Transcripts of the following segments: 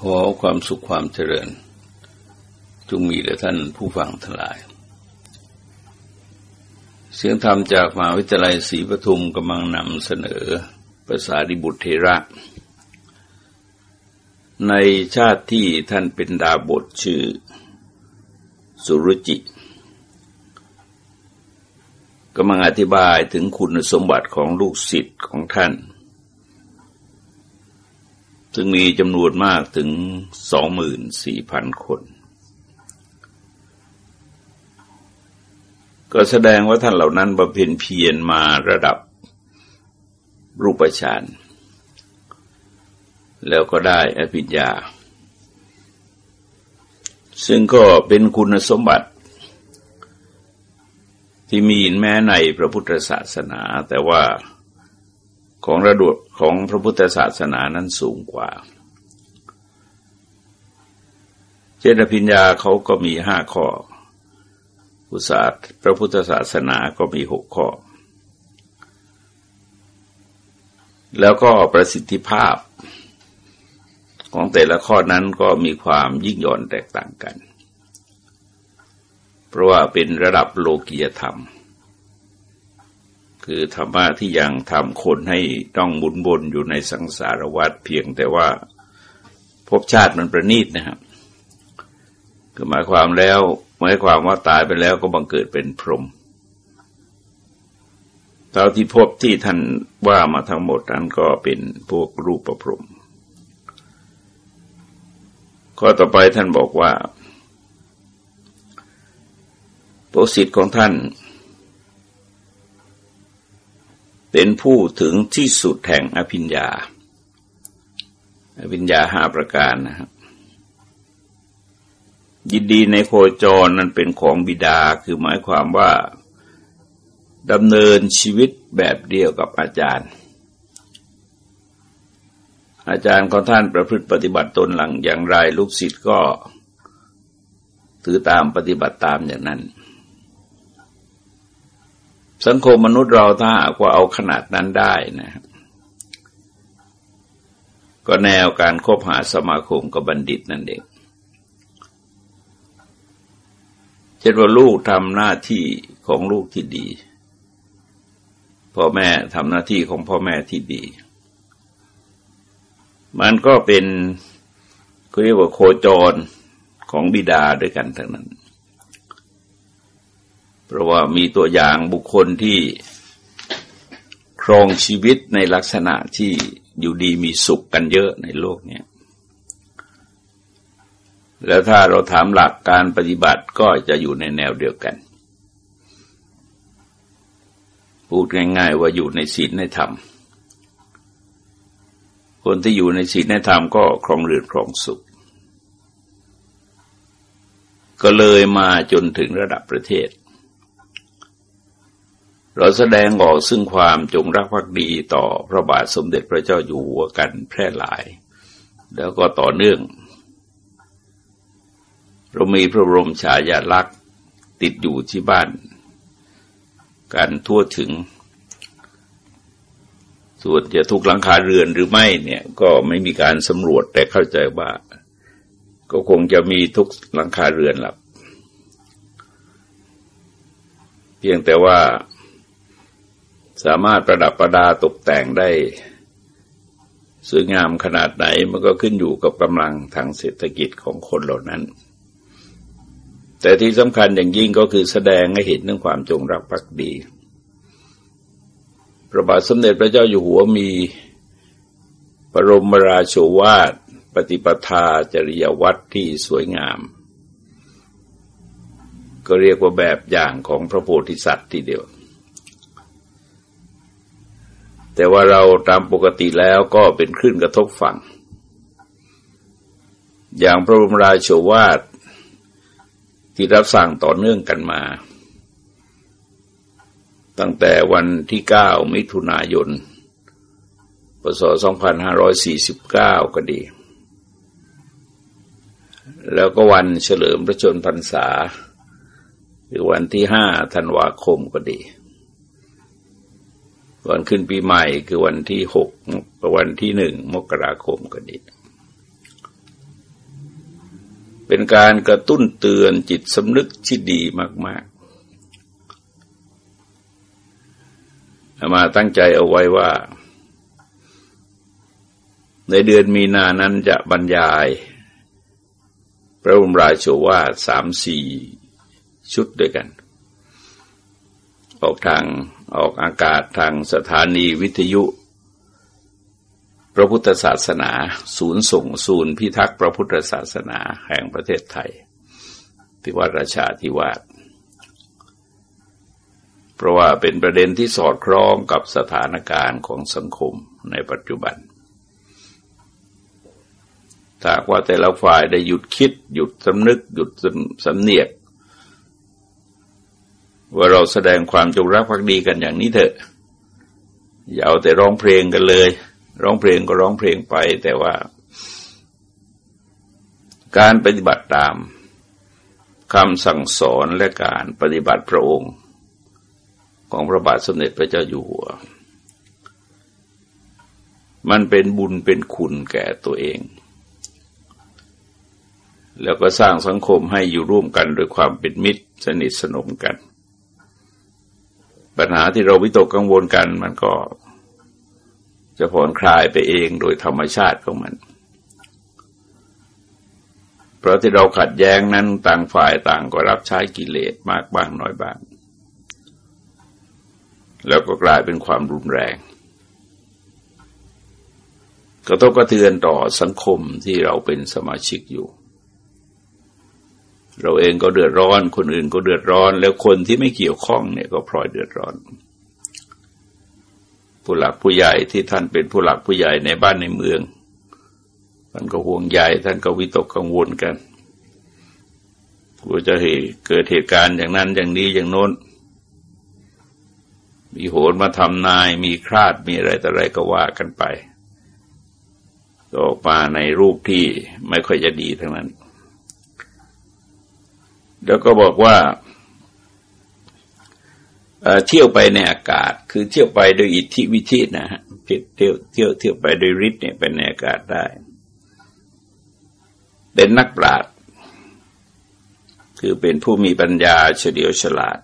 ขอความสุขความเจริญ จงมีแด่ท่านผู้ฟังทั้งหลาย เสียงธรรมจากมหาวิทยาลัยศรีปทุมกำลังนำเสนอภาษาดิบุตรเทระ ในชาติที่ท่านเป็นดาบทชื่อ สุรุจิกำลังอธิบายถึงคุณสมบัติของลูกศิษย์ของท่าน ซึ่งมีจำนวนมากถึงสองหมื่นสี่พันคน ก็แสดงว่าท่านเหล่านั้นบำเพ็ญเพียรมาระดับรูปฌานแล้วก็ได้อภิญญา ซึ่งก็เป็นคุณสมบัติ ที่มีแม้ในพระพุทธศาสนา แต่ว่าของระดับ ของพระพุทธศาสนานั้นสูงกว่า เจตพิญญาเขาก็มีห้าข้อพุทธศาสพระพุทธศาสนาก็มีหกข้อ แล้วก็ประสิทธิภาพของแต่ละข้อนั้นก็มีความยิ่งย่อนแตกต่างกัน เพราะว่าเป็นระดับโลกียธรรม คือธรรมะที่ยังทำคนให้ต้องบุนบนอยู่ในสังสารวัฏเพียงแต่ว่าภพชาติมันประณีตนะครับคือหมายความแล้วหมายความว่าตายไปแล้วก็บังเกิดเป็นพรหมเท่าที่พบที่ท่านว่ามาทั้งหมดนั้นก็เป็นพวกรูปประพรมข้อต่อไปท่านบอกว่าโปรสิทธิ์ของท่าน เป็นผู้ถึงที่สุดแห่งอภิญญา อภิญญาห้าประการนะครับ ยินดีในโคจรนั้นเป็นของบิดาคือหมายความว่าดำเนินชีวิตแบบเดียวกับอาจารย์ อาจารย์ของท่านประพฤติปฏิบัติตนหลังอย่างไรลูกศิษย์ก็ถือตามปฏิบัติตามอย่างนั้น สังคมมนุษย์เราถ้ากว่าเอาขนาดนั้นได้นะครับก็แนวการคบหาสมาคมกับบัณฑิตนั่นเองเช่นว่าลูกทำหน้าที่ของลูกที่ดี พ่อแม่ทำหน้าที่ของพ่อแม่ที่ดี มันก็เป็นเขาเรียกว่าโคจรของบิดาด้วยกันทั้งนั้น เพราะว่ามีตัวอย่างบุคคลที่ครองชีวิตในลักษณะที่อยู่ดีมีสุขกันเยอะในโลกเนี้ยแล้วถ้าเราถามหลักการปฏิบัติก็จะอยู่ในแนวเดียวกัน พูดง่ายๆว่าอยู่ในศีลในธรรม คนที่อยู่ในศีลในธรรมก็ครองเรือนครองสุข ก็เลยมาจนถึงระดับประเทศ เราแสดงออกซึ่งความจงรักภักดีต่อพระบาทสมเด็จพระเจ้าอยู่หัวกันแพร่หลาย แล้วก็ต่อเนื่อง เรามีพระบรมฉายาลักษณ์ติดอยู่ที่บ้านการทั่วถึง ส่วนจะทุกหลังคาเรือนหรือไม่เนี่ยก็ไม่มีการสำรวจแต่เข้าใจว่า ก็คงจะมีทุกหลังคาเรือนหลับเพียงแต่ว่า สามารถประดับประดาตกแต่งได้ สวยงามขนาดไหนมันก็ขึ้นอยู่กับกำลังทางเศรษฐกิจของคนเหล่านั้น แต่ที่สำคัญอย่างยิ่งก็คือแสดงให้เห็นเรื่องความจงรักภักดี พระบาทสมเด็จพระเจ้าอยู่หัวมีปรมราโชวาท ปฏิปทาจริยวัตรที่สวยงาม ก็เรียกว่าแบบอย่างของพระโพธิสัตว์ทีเดียว แต่ว่าเราตามปกติแล้วก็เป็นคลื่นกระทบฝั่ง อย่างพระบรมราโชวาทที่รับสั่งต่อเนื่องกันมา ตั้งแต่วันที่เก้ามิถุนายนพศ2549 ก็ดี แล้วก็วันเฉลิมพระชนพรรษา หรือวันที่ห้าธันวาคมก็ดี วันขึ้นปีใหม่คือวันที่หกวันที่หนึ่งมกราคมก็ดีเป็นการกระตุ้นเตือนจิตสำนึกที่ดีมากๆมาตั้งใจเอาไว้ว่า ในเดือนมีนานั้นจะบรรยาย พระบรมราชวาสามสี่ชุดด้วยกัน ออกทาง ออกอากาศทางสถานีวิทยุ พระพุทธศาสนา ศูนย์ส่งศูนย์พิทักษ์พระพุทธศาสนาแห่งประเทศไทยที่วัดราชาธิวาสเพราะว่าเป็นประเด็นที่สอดคล้องกับสถานการณ์ของสังคมในปัจจุบันถ้าว่าแต่ละฝ่ายได้หยุดคิดหยุดสำนึกหยุดสำเนียก ว่าเราแสดงความจงรักภักดีกันอย่างนี้เถอะ อย่าเอาแต่ร้องเพลงกันเลย ร้องเพลงก็ร้องเพลงไป แต่ว่า การปฏิบัติตามคำสั่งสอนและการปฏิบัติพระองค์ ของพระบาทสมเด็จพระเจ้าอยู่หัว มันเป็นบุญเป็นคุณแก่ตัวเอง แล้วก็สร้างสังคมให้อยู่ร่วมกันโดยความเป็นมิตรสนิทสนมกัน ปัญหาที่เราวิตกกังวลกัน มันก็จะผ่อนคลายไปเองโดยธรรมชาติของมัน เพราะที่เราขัดแย้งนั้นต่างฝ่ายต่างก็รับใช้กิเลสมากบ้างน้อยบ้าง แล้วก็กลายเป็นความรุนแรง กระทบกระเทือนต่อสังคมที่เราเป็นสมาชิกอยู่ เราเองก็เดือดร้อน คนอื่นก็เดือดร้อน แล้วคนที่ไม่เกี่ยวข้องเนี่ยก็พลอยเดือดร้อน ผู้หลักผู้ใหญ่ที่ท่านเป็นผู้หลักผู้ใหญ่ในบ้านในเมืองท่านก็ห่วงใยท่านก็วิตกกังวลกันกลัวจะเกิดเหตุการณ์อย่างนั้นอย่างนี้อย่างโน้น มีโหนมาทำนาย มีคราดมีอะไรแต่อะไรก็ว่ากันไปก็ออกมาในรูปที่ไม่ค่อยจะดีทั้งนั้น แล้วก็บอกว่าเที่ยวไปในอากาศ คือเที่ยวไปโดยอิทธิวิธินะฮะเที่ยวเที่ยวเที่ยวไปโดยฤทธิ์เนี่ยไปในอากาศได้ เป็นนักปราชญ์คือเป็นผู้มีปัญญาเฉลียวฉลาด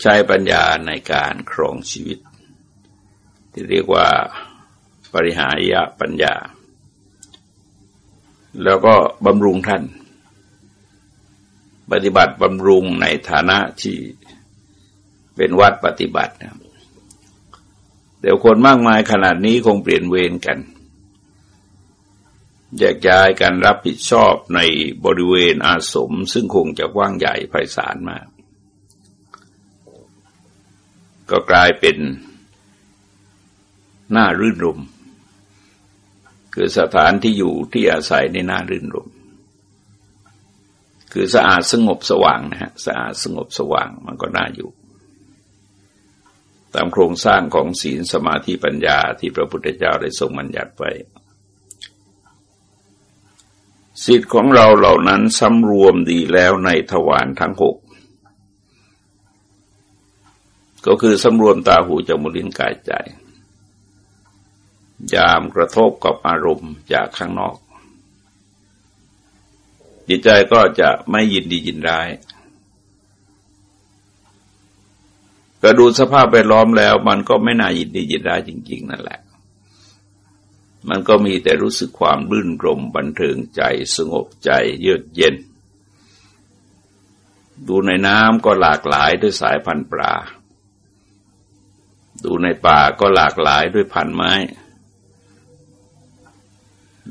ใช้ปัญญาในการครองชีวิต ที่เรียกว่าปริหายะปัญญา แล้วก็บำรุงท่าน ปฏิบัติบำรุงในฐานะที่เป็นวัดปฏิบัตินะเดี๋ยวคนมากมายขนาดนี้คงเปลี่ยนเวรกันแยกย้ายกันรับผิดชอบในบริเวณอาสม ซึ่งคงจะกว้างใหญ่ไพศาลมาก ก็กลายเป็นหน้ารื่นรม คือสถานที่อยู่ที่อาศัยในน้ารื่นรมคือสะอาดสงบสว่างนะฮะสะอาดสงบสว่างมันก็น่าอยู่ ตามโครงสร้างของศีลสมาธิปัญญาที่พระพุทธเจ้าได้ทรงบัญญัติไว้สิทธิ์ของเราเหล่านั้นสำรวมดีแล้วในทวารทั้งหกก็คือสำรวมตาหูจมูกลิ้นกายใจ ยามกระทบกับอารมณ์จากข้างนอก จิตใจก็จะไม่ยินดียินร้ายก็ดูสภาพแวดล้อมแล้ว มันก็ไม่น่ายินดียินร้ายจริง ๆ นั่นแหละ มันก็มีแต่รู้สึกความรื่นรมบันเทิงใจสงบใจเยือกเย็น ดูในน้ำก็หลากหลายด้วยสายพันธุ์ปลา ดูในป่าก็หลากหลายด้วยพันไม้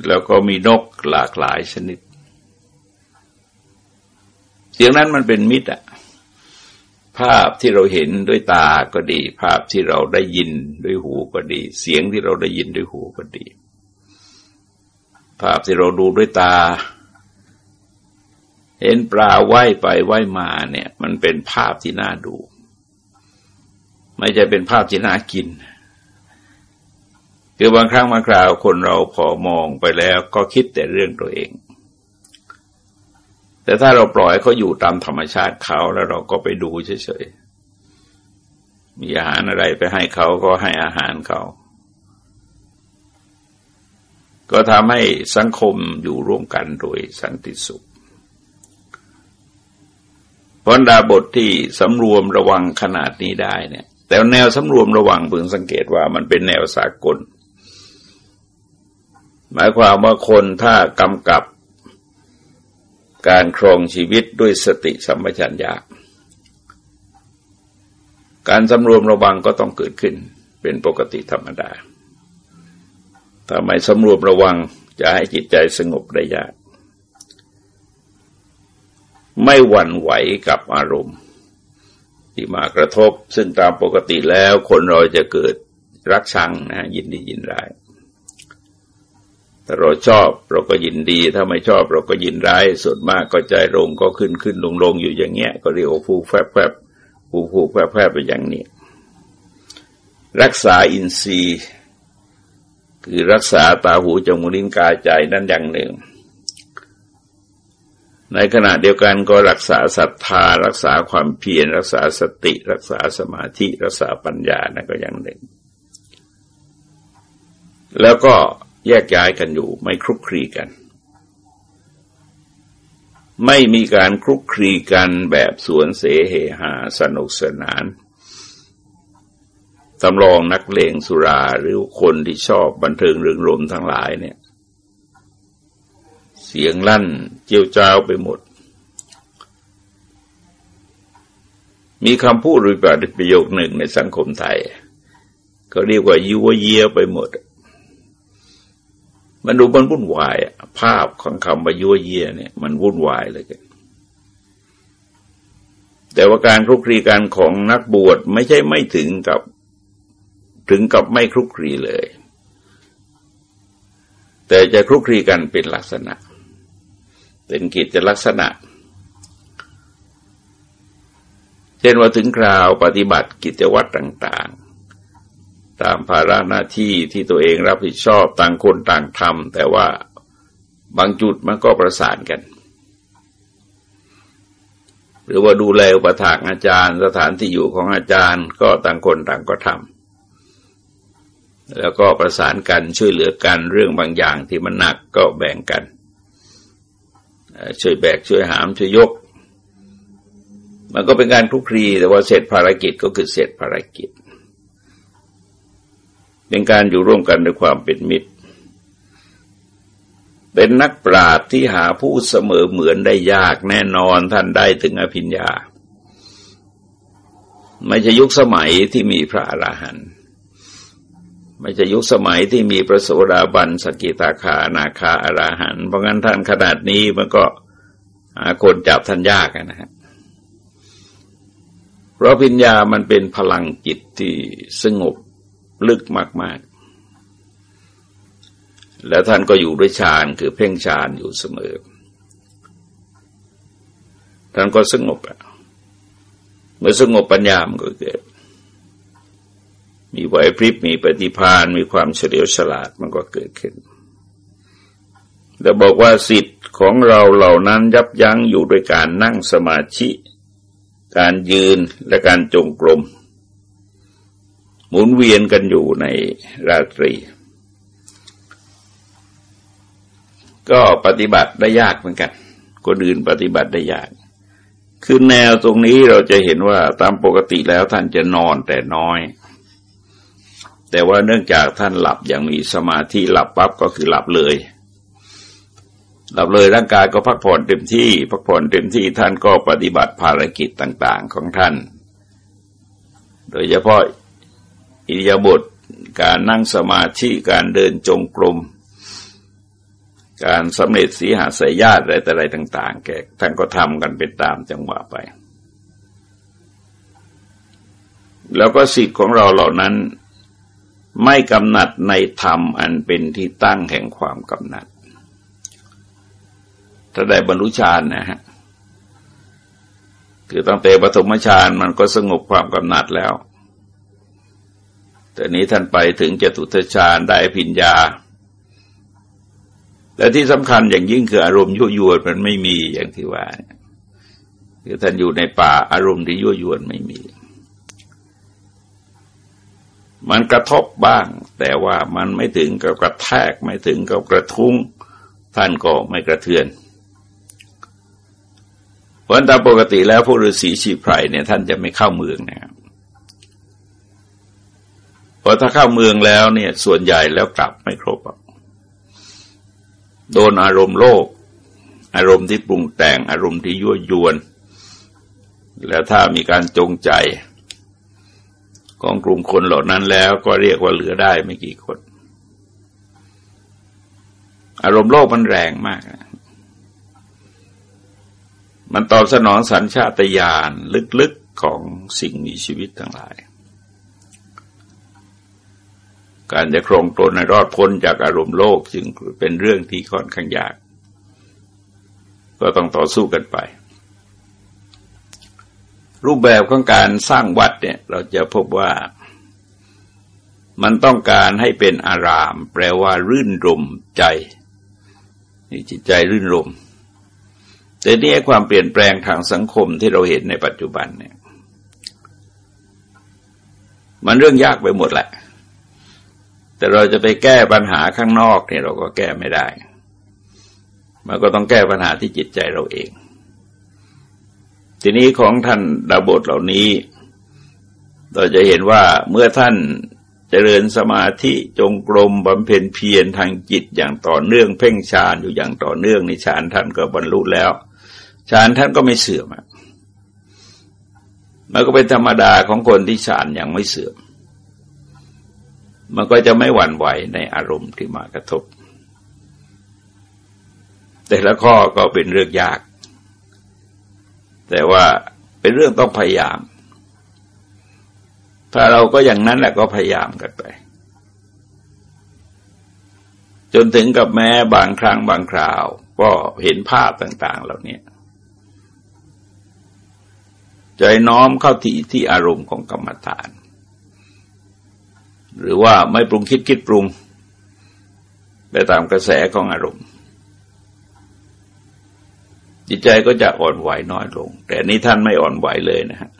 แล้วก็มีนกหลากหลายชนิด เสียงนั้นมันเป็นมิตรอะภาพที่เราเห็นด้วยตาก็ดี ภาพที่เราได้ยินด้วยหูก็ดี เสียงที่เราได้ยินด้วยหูก็ดี ภาพที่เราดูด้วยตา เห็นปลาว่ายไปว่ายมาเนี่ย มันเป็นภาพที่น่าดู ไม่ใช่เป็นภาพที่น่ากิน คือบางครั้งบางคราวคนเราพอมองไปแล้วก็คิดแต่เรื่องตัวเอง แต่ถ้าเราปล่อยเขาอยู่ตามธรรมชาติเขาแล้วเราก็ไปดูเฉยๆ มีอาหารอะไรไปให้เขาก็ให้อาหารเขาก็ทำให้สังคมอยู่ร่วมกันโดยสันติสุขพรดาบทที่สำรวมระวังขนาดนี้ได้เนี่ย แต่แนวสำรวมระวังพิ่งสังเกตว่ามันเป็นแนวสากล หมายความว่าคนถ้ากำกับการครองชีวิตด้วยสติสัมปชัญญะการสำรวมระวังก็ต้องเกิดขึ้นเป็นปกติธรรมดาถ้าไม่สำรวมระวังจะให้จิตใจสงบได้ยาก ไม่หวั่นไหวกับอารมณ์ ที่มากระทบ ซึ่งตามปกติแล้วคนเราจะเกิดรักชังนะยินดียินร้าย ถ้าเราชอบเราก็ยินดี ถ้าไม่ชอบเราก็ยินร้าย ส่วนมากก็ใจลงก็ขึ้นขึ้นลงลงอยู่อย่างเงี้ย ก็เรียกว่าผูกแฟบแฟบผูกผูกแฟบแฟบไปอย่างนี้ รักษาอินทรีย์ คือรักษาตาหูจมูกลิ้นกายใจนั่นอย่างหนึ่ง ในขณะเดียวกันก็รักษาศรัทธา รักษาความเพียรรักษาสติ รักษาสมาธิ รักษาปัญญานั่นก็อย่างหนึ่ง แล้วก็ แยกย้ายกันอยู่ไม่คลุกคลีกัน ไม่มีการคลุกคลีกันแบบสวนเสเหหาสนุกสนานสำรองนักเลงสุราหรือคนที่ชอบบันเทิงเริงรมทั้งหลายเนี่ย เสียงลั่นเจียวจ้าวไปหมด มีคำพูดหรุปประโยคหนึ่งในสังคมไทย ก็เรียกว่ายัวเยียไปหมด มันดูมันวุ่นวายภาพของคำว่ายัวเยี่ยเนี่ย มันวุ่นวายเลยกันแต่ว่าการคลุกคลีกันของนักบวชไม่ใช่ไม่ถึงกับถึงกับไม่คลุกคลีเลย แต่จะคลุกคลีกันเป็นลักษณะ เป็นกิจลักษณะ เช่นว่าถึงคราวปฏิบัติกิจวัตรต่าง ตามภาระหน้าที่ที่ตัวเองรับผิดชอบต่างคนต่างทำแต่ว่าบางจุดมันก็ประสานกัน หรือว่าดูแลอุปถากอาจารย์ สถานที่อยู่ของอาจารย์ก็ต่างคนต่างก็ทำแล้วก็ประสานกันช่วยเหลือกันเรื่องบางอย่างที่มันหนักก็แบ่งกัน ช่วยแบกช่วยหามช่วยยก มันก็เป็นการคลุกคลีแต่ว่าเสร็จภารกิจก็คือเสร็จภารกิจ เป็นการอยู่ร่วมกันด้วยความเป็นมิตร เป็นนักปราชญ์ที่หาผู้เสมอเหมือนได้ยากแน่นอนท่านได้ถึงอภิญญา ไม่ใช่ยุคสมัยที่มีพระอราหันต์ไม่จะยุคสมัยที่มีพระโสดาบันสกิตาคานาคาอราหันต์เพราะงั้นท่านขนาดนี้มันก็หาคนจับท่านยากนะฮะเพราะปัญญามันเป็นพลังจิตที่สงบ ลึกมาก ๆ แล้วท่านก็อยู่ด้วยฌานคือเพ่งฌานอยู่เสมอ ท่านก็สงบอะเมื่อสงบปัญญามันก็เกิด มีไหวพริบมีปฏิพานมีความเฉลียวฉลาดมันก็เกิดขึ้นแล้วบอกว่าสิทธิ์ของเราเหล่านั้นยับยั้งอยู่โดยการนั่งสมาธิ การยืนและการจงกรม หมุนเวียนกันอยู่ในราตรี ก็ปฏิบัติได้ยากเหมือนกันคนอื่นปฏิบัติได้ยากคือแนวตรงนี้เราจะเห็นว่าตามปกติแล้วท่านจะนอนแต่น้อย แต่ว่าเนื่องจากท่านหลับอย่างมีสมาธิหลับปั๊บก็คือหลับเลย หลับเลยร่างกายก็พักผ่อนเต็มที่ พักผ่อนเต็มที่ท่านก็ปฏิบัติภารกิจต่าง ๆ ของท่าน โดยเฉพาะ อิริยาบถการนั่งสมาธิการเดินจงกรม การสำเร็จสีหาสายญาติอะไรแต่อะไรต่าง ๆ แกท่านก็ทำกันเป็นตามจังหวะไป แล้วก็สิทธิ์ของเราเหล่านั้นไม่กำหนัดในธรรมอันเป็นที่ตั้งแห่งความกำหนัด ถ้าได้บรรลุฌานนะฮะ คือตั้งแต่ปฐมฌานมันก็สงบความกำหนัดแล้ว แต่นี้ท่านไปถึงจตุตฌานได้พิญญา และที่สำคัญอย่างยิ่งคืออารมณ์ยั่วยวนมันไม่มีอย่างที่ว่าคือท่านอยู่ในป่าอารมณ์ที่ยั่วยวนไม่มี มันกระทบบ้าง แต่ว่ามันไม่ถึงกับกระแทกไม่ถึงกับกระทุ้ง ท่านก็ไม่กระเทือนเพราะตามปกติแล้วพวกฤาษีชีไพรเนี่ยท่านจะไม่เข้าเมืองนะครับ พอถ้าเข้าเมืองแล้วเนี่ย ส่วนใหญ่แล้วกลับไม่ครบโดนอารมณ์โลก อารมณ์ที่ปรุงแต่งอารมณ์ที่ยั่วยวน แล้วถ้ามีการจงใจ ของกลุ่มคนเหล่านั้นแล้วก็เรียกว่าเหลือได้ไม่กี่คน อารมณ์โลกมันแรงมาก มันตอบสนองสัญชาตญาณลึกๆของสิ่งมีชีวิตทั้งหลาย การจะครองตนในรอดพ้นจากอารมณ์โลกจึงเป็นเรื่องที่ค่อนข้างยาก ก็ต้องต่อสู้กันไป รูปแบบของการสร้างวัดเนี่ยเราจะพบว่า มันต้องการให้เป็นอาราม แปลว่ารื่นรมใจนี่จิตใจรื่นรมแต่นี่ความเปลี่ยนแปลงทางสังคมที่เราเห็นในปัจจุบันเนี่ย มันเรื่องยากไปหมดแหละ แต่เราจะไปแก้ปัญหาข้างนอกเนี่ยเราก็แก้ไม่ได้ มันก็ต้องแก้ปัญหาที่จิตใจเราเอง ทีนี้ของท่านดาบทเหล่านี้ เราจะเห็นว่าเมื่อท่านเจริญสมาธิจงกรมบำเพ็ญเพียรทางจิตอย่างต่อเนื่องเพ่งฌานอยู่อย่างต่อเนื่องในฌานท่านก็บรรลุแล้วฌานท่านก็ไม่เสื่อมมันก็เป็นธรรมดาของคนที่ฌานยังไม่เสื่อม มันก็จะไม่หวั่นไหวในอารมณ์ที่มากระทบ แต่ละข้อก็เป็นเรื่องยาก แต่ว่าเป็นเรื่องต้องพยายาม ถ้าเราก็อย่างนั้นแหละก็พยายามกันไป จนถึงกับแม้บางครั้งบางคราว ก็เห็นภาพต่าง ๆ เหล่านี้ใจน้อมเข้าที่ที่อารมณ์ของกรรมฐาน หรือว่าไม่ปรุงคิดคิดปรุง ไปตามกระแสของอารมณ์ จิตใจก็จะอ่อนไหวน้อยลง แต่นี้ท่านไม่อ่อนไหวเลยนะฮะ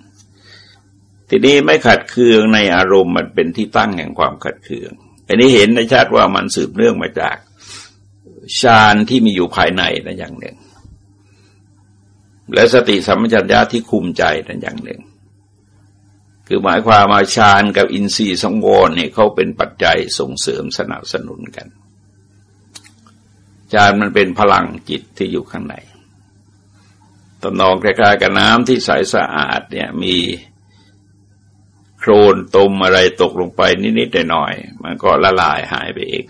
ทีนี้ไม่ขัดเคืองในอารมณ์มันเป็นที่ตั้งแห่งความขัดเคือง อันนี้เห็นในชาติว่ามันสืบเนื่องมาจากฌานที่มีอยู่ภายในนั่นอย่างหนึ่ง และสติสัมปชัญญะที่คุมใจนั่นอย่างหนึ่ง คือหมายความมาฌานกับอินทรีย์สังวรเนี่ยเขาเป็นปัจจัยส่งเสริมสนับสนุนกันฌานมันเป็นพลังจิตที่อยู่ข้างในตนองคล้ายๆกับน้ำที่ใสสะอาดเนี่ยมีโครนตมอะไรตกลงไปนิดๆหน่อยๆมันก็ละลายหายไปเอง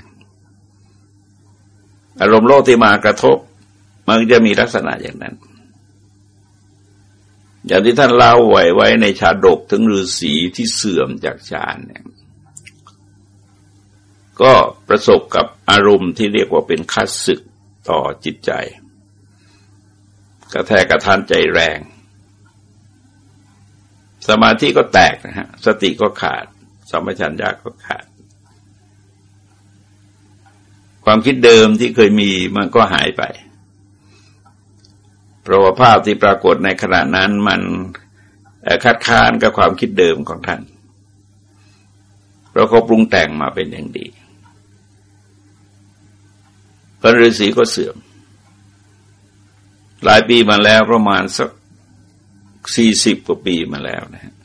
อารมณ์โลกที่มากระทบ มันจะมีลักษณะอย่างนั้น อย่างที่ท่านเล่าไว้ไว้ในชาดกถึงฤาษีที่เสื่อมจากฌานเนี่ยก็ประสบกับอารมณ์ที่เรียกว่าเป็นคัดศึกต่อจิตใจ กระแทกกระทานใจแรง สมาธิก็แตกนะฮะ สติก็ขาดสมัชัญญาก็ขาด ความคิดเดิมที่เคยมีมันก็หายไป เพราะว่าภาพที่ปรากฏในขณะนั้นมันคัดค้านกับความคิดเดิมของท่านเราเขาปรุงแต่งมาเป็นอย่างดีพระฤาษีก็เสื่อม หลายปีมาแล้วประมาณสักสี่สิบกว่าปีมาแล้วนะฮะ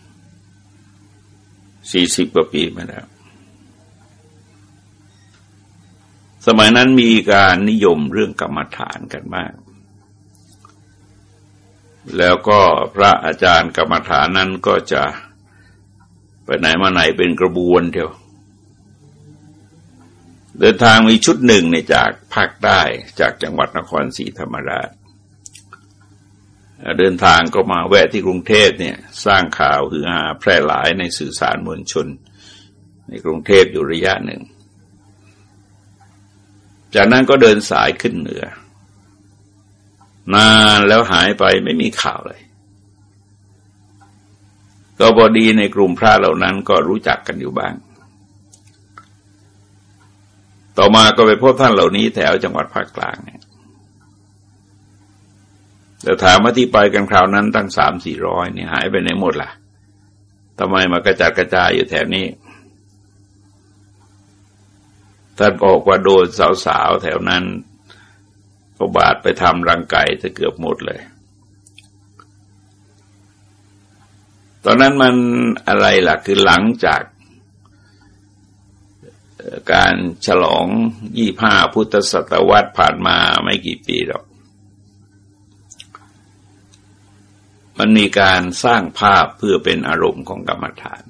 สี่สิบกว่าปีมาแล้ว สมัยนั้นมีการนิยมเรื่องกรรมฐานกันมาก แล้วก็พระอาจารย์กรรมฐานนั้นก็จะไปไหนมาไหนเป็นกระบวนเดียว เดินทางมีชุดหนึ่งในจากภาคใต้จากจังหวัดนครศรีธรรมราช เดินทางก็มาแวะที่กรุงเทพเนี่ยสร้างข่าวหือหาแพร่หลายในสื่อสารมวลชน ในกรุงเทพอยู่ระยะหนึ่ง จากนั้นก็เดินสายขึ้นเหนือ นานแล้วหายไปไม่มีข่าวเลย ก็บอดีในกลุ่มพระเหล่านั้นก็รู้จักกันอยู่บ้าง ต่อมาก็ไปพบท่านเหล่านี้แถวจังหวัดภาคกลางเนี่ยแต่ถามว่าที่ไปกันคราวนั้นตั้งสามสี่ร้อยนี่หายไปไหนหมดล่ะทำไมมากระจัดกระจายอยู่แถวนี้ท่านบอกว่าโดนสาวๆแถวนั้น ก็บาดไปทำรังไก่จะเกือบหมดเลย ตอนนั้นมันอะไรล่ะ คือหลังจากการฉลองยี่ห้าพุทธศตวรรษผ่านมาไม่กี่ปีหรอก มันมีการสร้างภาพเพื่อเป็นอารมณ์ของกรรมฐาน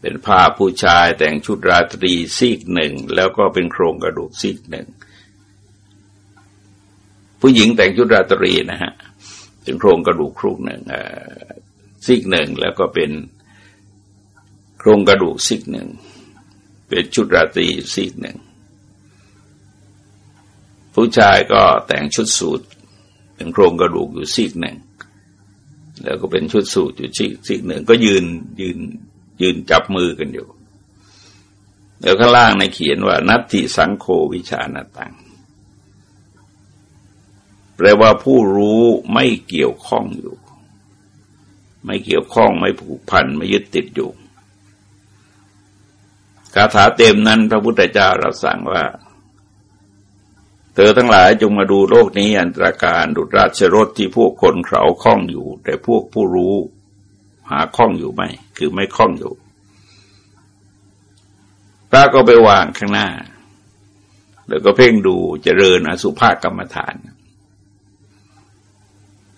เป็นภาพผู้ชายแต่งชุดราตรีซีกหนึ่ง แล้วก็เป็นโครงกระดูกซีกหนึ่ง ผู้หญิงแต่งชุดราตรีนะฮะเป็นโครงกระดูกครุกหนึ่งซีกหนึ่งแล้วก็เป็นโครงกระดูกซีกหนึ่งเป็นชุดราตรีซีกหนึ่งผู้ชายก็แต่งชุดสูทเป็นโครงกระดูกอยู่ซีกหนึ่งแล้วก็เป็นชุดสูทอยู่ซีกซีกหนึ่งก็ยืนยืนยืนจับมือกันอยู่ แล้วข้างล่างในเขียนว่า นัตติสังโฆวิชานาตัง แปลว่าผู้รู้ไม่เกี่ยวข้องอยู่ ไม่เกี่ยวข้องไม่ผูกพันไม่ยึดติดอยู่คาถาเต็มนั้นพระพุทธเจ้าเราสั่งว่า เธอทั้งหลายจงมาดูโลกนี้อันตรการดุจราชรถที่พวกคนเขาคล้องอยู่ แต่พวกผู้รู้หาคล้องอยู่ไหมคือไม่คล้องอยู่ พระก็ไปวางข้างหน้า แล้วก็เพ่งดูเจริญอสุภากรรมฐาน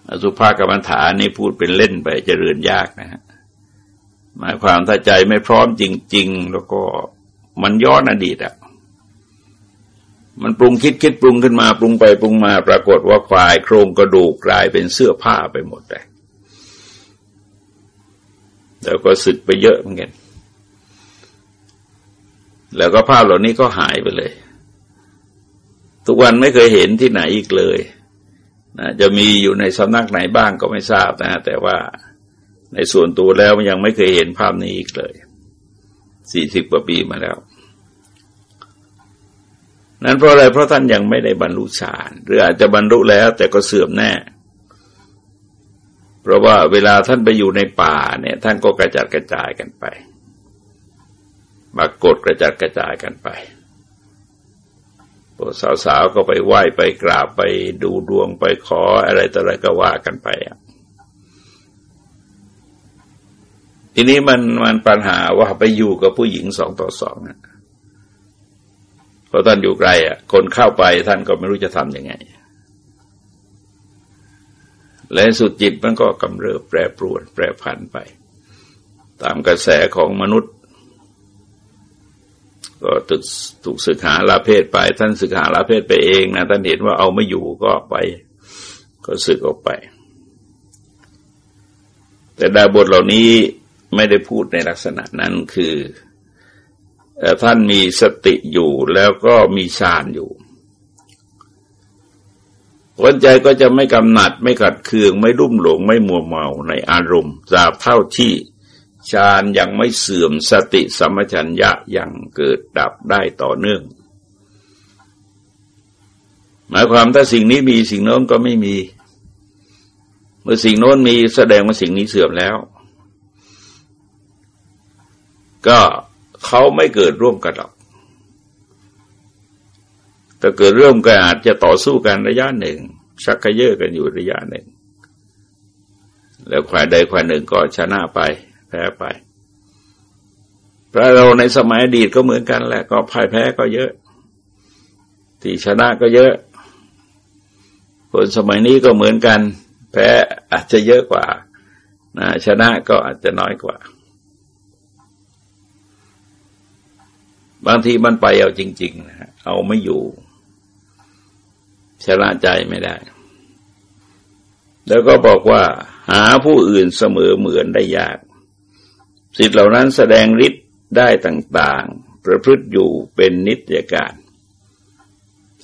อสุภกรรมฐานนี่พูดเป็นเล่นไปเจริญยากนะฮะหมายความถ้าใจไม่พร้อมจริง ๆ แล้วก็มันย้อนอดีตอะมันปรุงคิดคิดปรุงขึ้นมาปรุงไปปรุงมาปรากฏว่าควายโครงกระดูกกลายเป็นเสื้อผ้าไปหมดเลยแล้วก็สึกไปเยอะเหมือนกันแล้วก็ภาพเหล่านี้ก็หายไปเลย ทุกวันไม่เคยเห็นที่ไหนอีกเลย จะมีอยู่ในสำนักไหนบ้างก็ไม่ทราบนะ แต่ว่าในส่วนตัวแล้วยังไม่เคยเห็นภาพนี้อีกเลยสี่สิบกว่าปีมาแล้ว นั้นเพราะอะไรเพราะท่านยังไม่ได้บรรลุฌานหรืออาจจะบรรลุแล้ว แต่ก็เสื่อมแน่ เพราะว่าเวลาท่านไปอยู่ในป่าเนี่ย ท่านก็กระจัดกระจายกันไปมากดกระจัดกระจายกันไป สาวๆก็ไปไหว้ไปกราบไปดูดวงไปขออะไรต่ออะไรก็ว่ากันไปอะทีนี้มันมันปัญหาว่าไปอยู่กับผู้หญิงสองต่อสองนะเพราะท่านอยู่ไกลอะ คนเข้าไปท่านก็ไม่รู้จะทำยังไง และสุดจิตมันก็กำเริบแปรปรวน แปรผันไป ตามกระแสของมนุษย์ ก็ถูกถูกศึกหาลาเพศไป ท่านศึกหาลาเพศไปเองนะท่านเห็นว่าเอาไม่อยู่ก็ไป ก็ศึกออกไป แต่ดาบทเหล่านี้ไม่ได้พูดในลักษณะนั้นคือท่านมีสติอยู่แล้วก็มีฌานอยู่วันใจก็จะไม่กำหนัดไม่กัดเคืองไม่รุ่มหลงไม่มัวเมาในอารมณ์ตราบเท่าที่ ฌานยังไม่เสื่อมสติสัมปชัญญะยังเกิดดับได้ต่อเนื่อง หมายความถ้าสิ่งนี้มีสิ่งโน้นก็ไม่มี เมื่อสิ่งโน้นมีแสดงว่าสิ่งนี้เสื่อมแล้ว ก็เขาไม่เกิดร่วมกันหรอกแต่เกิดร่วมกันอาจจะต่อสู้กันระยะหนึ่ง ชักกระเยาะกันอยู่ระยะหนึ่ง แล้วควายใดควายหนึ่งก็ชนะไป แพ้ไปพระเราในสมัยอดีตก็เหมือนกันแหละ ก็พ่ายแพ้ก็เยอะ ที่ชนะก็เยอะ คนสมัยนี้ก็เหมือนกัน แพ้อาจจะเยอะกว่านะชนะก็อาจจะน้อยกว่า บางทีมันไปเอาจริงๆนะเอาไม่อยู่ ชนะใจไม่ได้ แล้วก็บอกว่า หาผู้อื่นเสมอเหมือนได้ยาก สิทธิเหล่านั้นแสดงฤทธิ์ได้ต่างๆ ประพฤติอยู่เป็นนิตยการ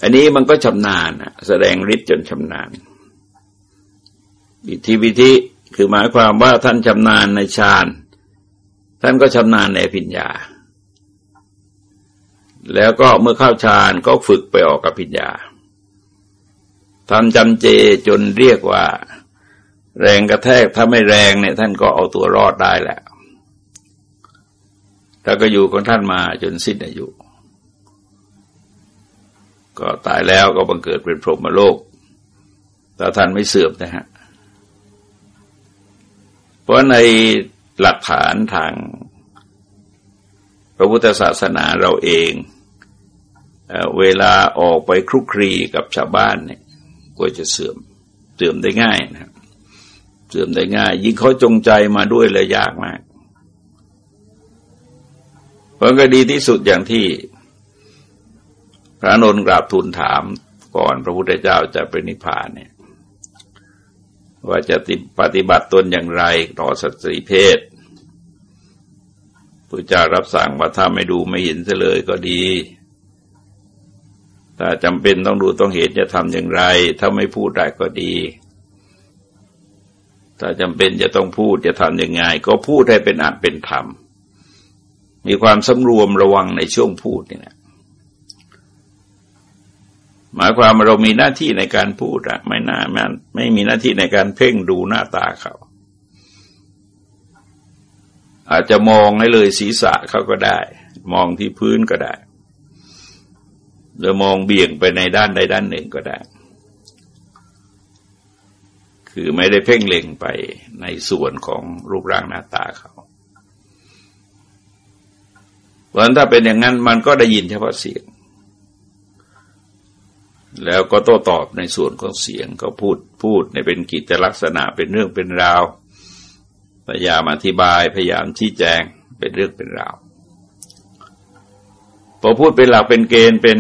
อันนี้มันก็ชำนาญแสดงฤทธิ์จนชำนาญวิธีวิธีคือหมายความว่าท่านชำนาญในฌานท่านก็ชำนาญในปัญญา แล้วก็เมื่อเข้าฌานก็ฝึกไปออกกับปิญญาทำจำเจจนเรียกว่า แรงกระแทกถ้าไม่แรงเนี่ยท่านก็เอาตัวรอดได้แหละ ท่านก็อยู่ของท่านมาจนสิ้นอายุ ก็ตายแล้วก็บังเกิดเป็นพรหมโลก แต่ท่านไม่เสื่อมนะฮะ เพราะในหลักฐานทางพระพุทธศาสนาเราเองเเวลาออกไปคลุกคลีกับชาวบ้านเนี่ยก็จะเสื่อมเสื่อมได้ง่ายนะเสื่อมได้ง่าย ยิ่งเขาจงใจมาด้วยเลยยากมาก เพราะก็ดีที่สุดอย่างที่พระนนกราบทูลถามก่อนพระพุทธเจ้าจะเป็นนิพพานเนี่ยว่าจะปฏิบัติตนอย่างไรต่อสตรีเพศพระเจ้ารับสั่งว่าถ้าไม่ดูไม่เห็นเลยก็ดีถ้าจำเป็นต้องดูต้องเห็นจะทำอย่างไร ถ้าไม่พูดได้ก็ดี ถ้าจำเป็นจะต้องพูดจะทำอยังไง ก็พูดให้เป็นอัตเป็นธรรม มีความสำรวมระวังในช่วงพูดนี่นะหมายความว่าเรามีหน้าที่ในการพูดอะไม่น่าไม่ไม่มีหน้าที่ในการเพ่งดูหน้าตาเขา อาจจะมองให้เลยศีรษะเขาก็ได้ มองที่พื้นก็ได้หรือมองเบี่ยงไปในด้านใดด้านหนึ่งก็ได้ คือไม่ได้เพ่งเล็งไปในส่วนของรูปร่างหน้าตาเขา เพราะฉะนั้นถ้าเป็นอย่างนั้นมันก็ได้ยินเฉพาะเสียง แล้วก็โต้ตอบในส่วนของเสียงก็พูดพูดในเป็นกิจลักษณะเป็นเรื่องเป็นราว พยายามอธิบายพยายามชี้แจงเป็นเรื่องเป็นราวพอพูดเป็นหลักเป็นเกณฑ์เป็น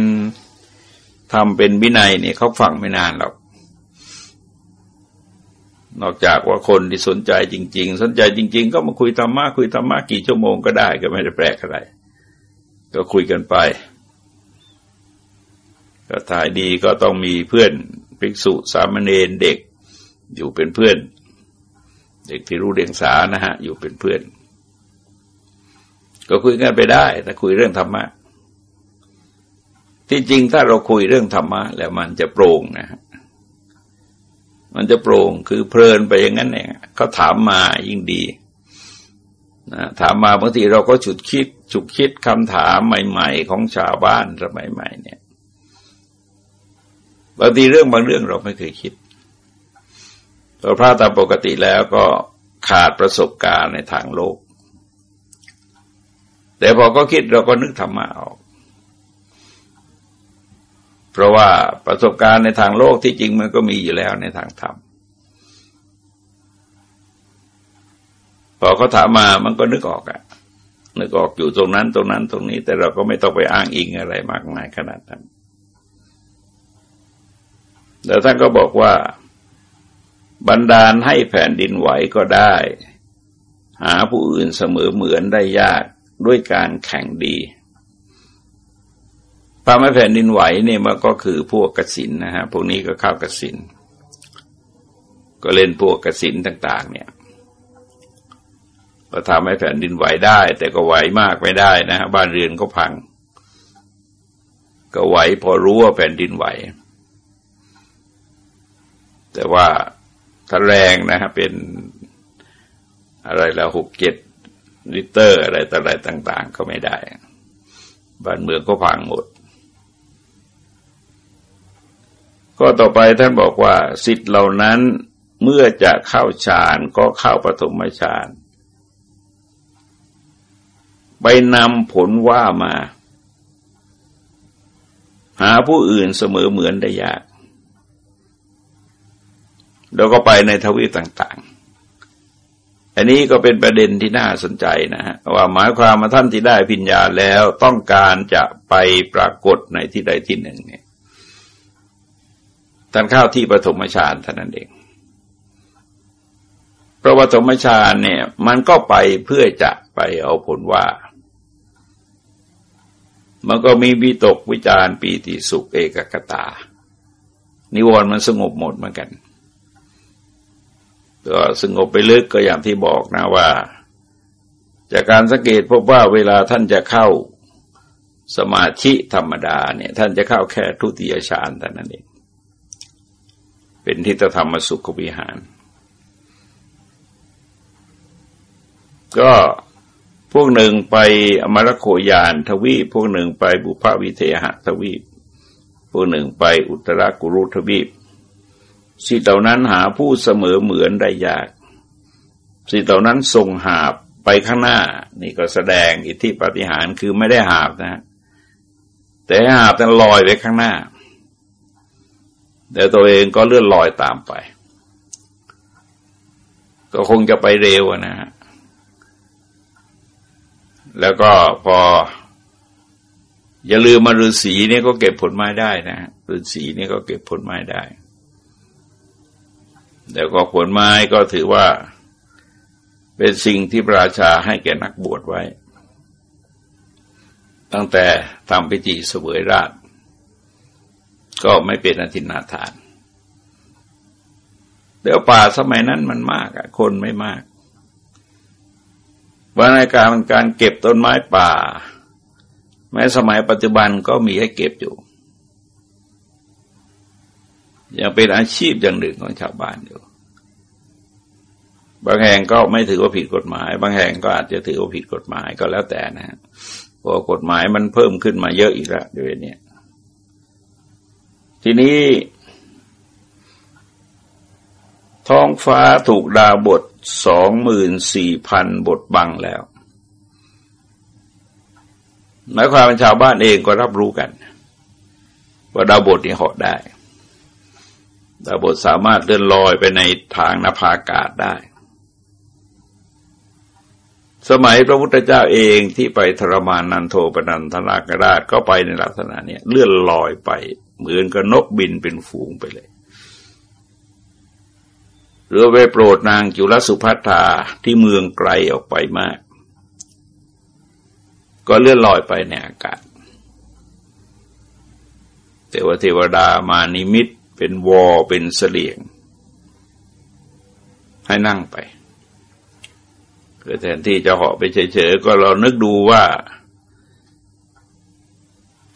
ทำเป็นวินัยเนี่ยเขาฟังไม่นานหรอก นอกจากว่าคนที่สนใจจริง ๆ สนใจจริง ๆ ก็มาคุยธรรมะคุยธรรมะกี่ชั่วโมงก็ได้ก็ไม่ได้แปลกอะไร ก็คุยกันไป ก็ถ่ายดีก็ต้องมีเพื่อนภิกษุสามเณรเด็กอยู่เป็นเพื่อน เด็กที่รู้เดียงสานะฮะ อยู่เป็นเพื่อน ก็คุยกันไปได้แต่คุยเรื่องธรรมะที่จริงถ้าเราคุยเรื่องธรรมะ แล้วมันจะโปร่งนะฮะมันจะโปร่งคือเพลินไปอย่างนั้นเองเขาถามมายิ่งดี นะถามมาบางทีเราก็ฉุดคิดฉุกคิดคำถามใหม่ ๆ ของชาวบ้านสมัยใหม่เนี่ยบางทีเรื่องบางเรื่องเราไม่เคยคิดตัวพระตามปกติแล้วก็ขาดประสบการณ์ในทางโลก แต่พอก็คิดเราก็นึกธรรมะออก เพราะว่าประสบการณ์ในทางโลกที่จริงมันก็มีอยู่แล้วในทางธรรม พอเขาถามมามันก็นึกออกอะนึกออกอยู่ตรงนั้นตรงนั้นตรงนี้ แต่เราก็ไม่ต้องไปอ้างอิงอะไรมากมายขนาดนั้นแต่ท่านก็บอกว่า บันดาลให้แผ่นดินไหวก็ได้ หาผู้อื่นเสมอเหมือนได้ยากด้วยการแข่งดีพาไม่แผ่นดินไหวเนี่ยมันก็คือพวกกสินนะฮะพวกนี้ก็เข้ากสิน ก็เล่นพวกกสินต่าง ๆ เนี่ย ก็ทำให้แผ่นดินไหวได้ แต่ก็ไหวมากไม่ได้นะบ้านเรือนก็พัง ก็ไหวพอรู้ว่าแผ่นดินไหว แต่ว่าถ้าแรงนะฮะเป็นอะไรล้วหกเจ็ดลิตรอะไรต่ออะไรต่าง ๆ ก็ไม่ได้ บ้านเมืองก็พังหมด ก็ต่อไปท่านบอกว่า สิทธิ์เหล่านั้นเมื่อจะเข้าฌานก็เข้าปฐมฌาน ไปนำผลว่ามา หาผู้อื่นเสมอเหมือนได้ยาก แล้วก็ไปในทวีปต่างๆ อันนี้ก็เป็นประเด็นที่น่าสนใจนะฮะว่าหมายความมาท่านที่ได้พิญญาแล้วต้องการจะไปปรากฏในที่ใดที่หนึ่งเนี่ยท่านเข้าที่ปฐมฌานท่านนั้นเองเพราะปฐมฌานเนี่ย มันก็ไปเพื่อจะไปเอาผลว่า มันก็มีวิตกวิจารปีติสุขเอกกตา นิวรณ์มันสงบหมดเหมือนกันก็สงบไปลึกก็อย่างที่บอกนะว่า จากการสังเกตพบว่าเวลาท่านจะเข้าสมาธิธรรมดาเนี่ย ท่านจะเข้าแค่ทุติยฌานแต่นั้นเอง เป็นทิฏฐธรรมสุขวิหาร ก็ พวกหนึ่งไปอมรโคยานทวีป พวกหนึ่งไปบุพวิเทหะทวีป พวกหนึ่งไปอุตรากุรุทวีป สิ่งเหล่านั้นหาผู้เสมอเหมือนได้ยาก สิ่งเหล่านั้นทรงหาบไปข้างหน้า นี่ก็แสดงอิทธิปฏิหารคือไม่ได้หาบนะ แต่หาบแต่ลอยไปข้างหน้า แต่ตัวเองก็เลื่อนลอยตามไป ก็คงจะไปเร็วนะฮะ แล้วก็พอ อย่าลืมมาฤาษีนี่ก็เก็บผลไม้ได้นะฤาษีนี่ก็เก็บผลไม้ได้ แล้วก็ผลไม้ก็ถือว่า เป็นสิ่งที่พระราชาให้แก่นักบวชไว้ ตั้งแต่ทำพิธีเสวยราช ก็ไม่เป็นอธินาทาน เดี๋ยวป่าสมัยนั้นมันมากอะคนไม่มาก วันในการการเก็บต้นไม้ป่า แม้สมัยปัจจุบันก็มีให้เก็บอยู่ ยังเป็นอาชีพอย่างหนึ่งของชาวบ้านอยู่ บางแห่งก็ไม่ถือว่าผิดกฎหมาย บางแห่งก็อาจจะถือว่าผิดกฎหมายก็แล้วแต่นะเพราะกฎหมายมันเพิ่มขึ้นมาเยอะอีกแล้วด้วยเนี่ยทีนี้ ท้องฟ้าถูกดาวบท สองหมื่นสี่พันบทบังแล้ว หมายความว่าชาวบ้านเองก็รับรู้กัน ว่าดาวบทนี้เหาะได้ดาวบทสามารถเลื่อนลอยไปในทางนภาอากาศได้ สมัยพระพุทธเจ้าเองที่ไปทรมานนันโทปนันทนากราชก็ไปในลักษณะนี้เลื่อนลอยไป เหมือนกับนกบินเป็นฝูงไปเลย หรือไปโปรดนางจุลสุภัทธาที่เมืองไกลออกไปมาก ก็เลื่อนลอยไปในอากาศ แต่ว่าเทวดามานิมิตเป็นวอเป็นเสลียง ให้นั่งไปคือแทนที่จะเหาะไปเฉยๆก็เรานึกดูว่า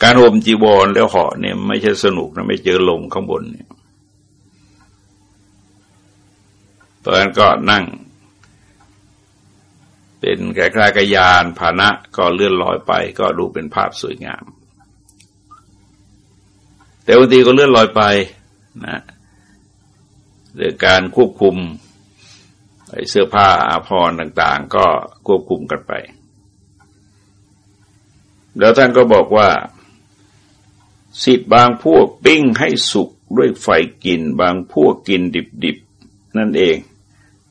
การห่มจีวรแล้วเหาะเนี่ยไม่ใช่สนุกนะไม่เจอลมข้างบนเนี่ย เพราะนั้นก็นั่ง เป็นคล้ายๆกยานพานะก็เลื่อนลอยไป ก็ดูเป็นภาพสวยงาม แต่บางทีก็เลื่อนลอยไปนะเรื่องการควบคุมเสื้อผ้าอาภรณ์ต่าง ๆ ก็ควบคุมกันไป แล้วท่านก็บอกว่าสิทธิ์บางพวกปิ้งให้สุกด้วยไฟกิน บางพวกกินดิบ นั่นเอง